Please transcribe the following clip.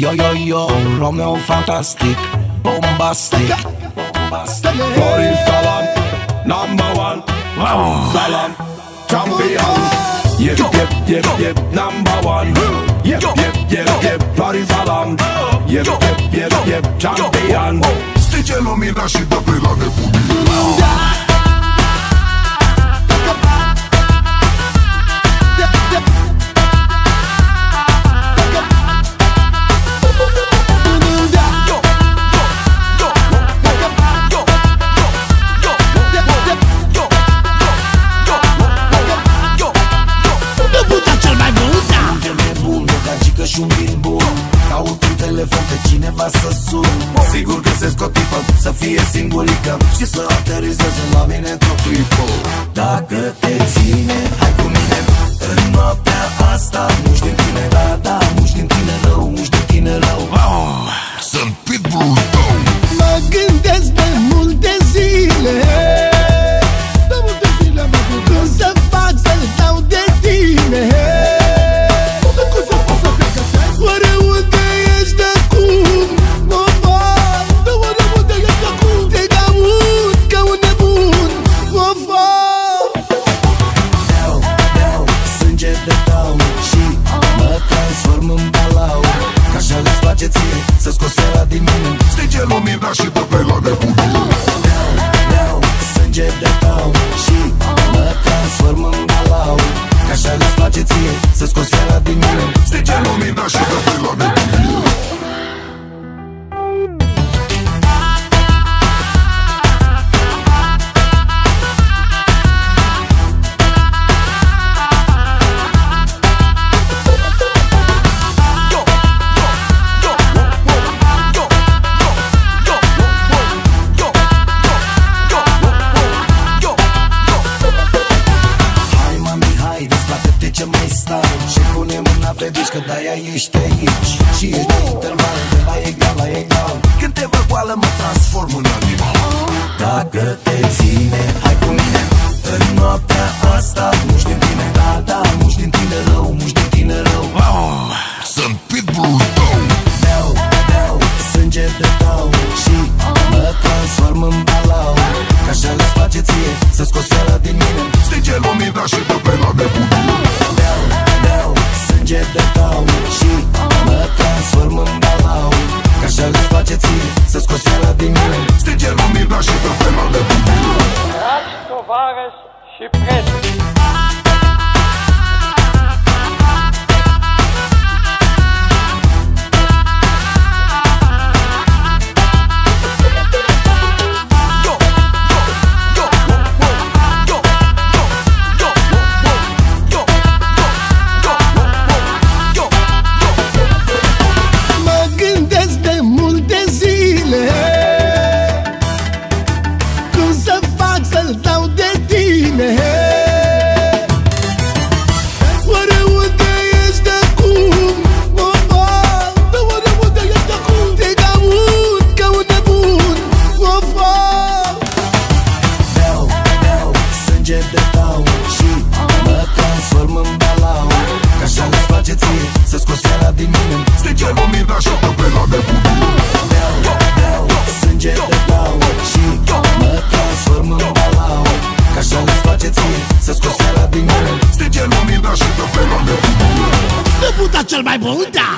Yo, yo, yo, Romeo fantastic Bombastic. Bombastic Florin Salam Number one. Salam Champion. Yep, yep, yep, yep, number one. Yep, yep, yep, yep, Florin Salam. Yep, yep, yep, yep, champion. Stinge lumina și dă gagică și un vin bun. Caut un telefon pe cineva să sun. Sigur găsesc o tipă să fie singurică Și să aterizeze la mine într-o clipă Dacă te ține, hai cu mine. În noaptea asta Nu știu tine, da, ești aici Și ești de interval, de la egal la egal Când te văd goală, mă transform în animal. Dacă te ține, hai cu mine. În noaptea asta, nu știu tine, da, da Nu știu tine rău, nu știu tine rău. Sunt pitbull tău. Beau, beau, sânge de tau Și mă transform în balau Ca așa îți place ție, să scoți fiara din mine. Stinge lumina și dă pe la nebunie Beau, beau, sânge de tau Și mă transform în balau Ca așa îți place ție, să scoți fiara din mine Stinge lumina și dă pe la nebunie Dragi tovarăși și prieteni, fiara din mine Stinge lumina și dă pe la nebunie Debuta cel mai bun, da!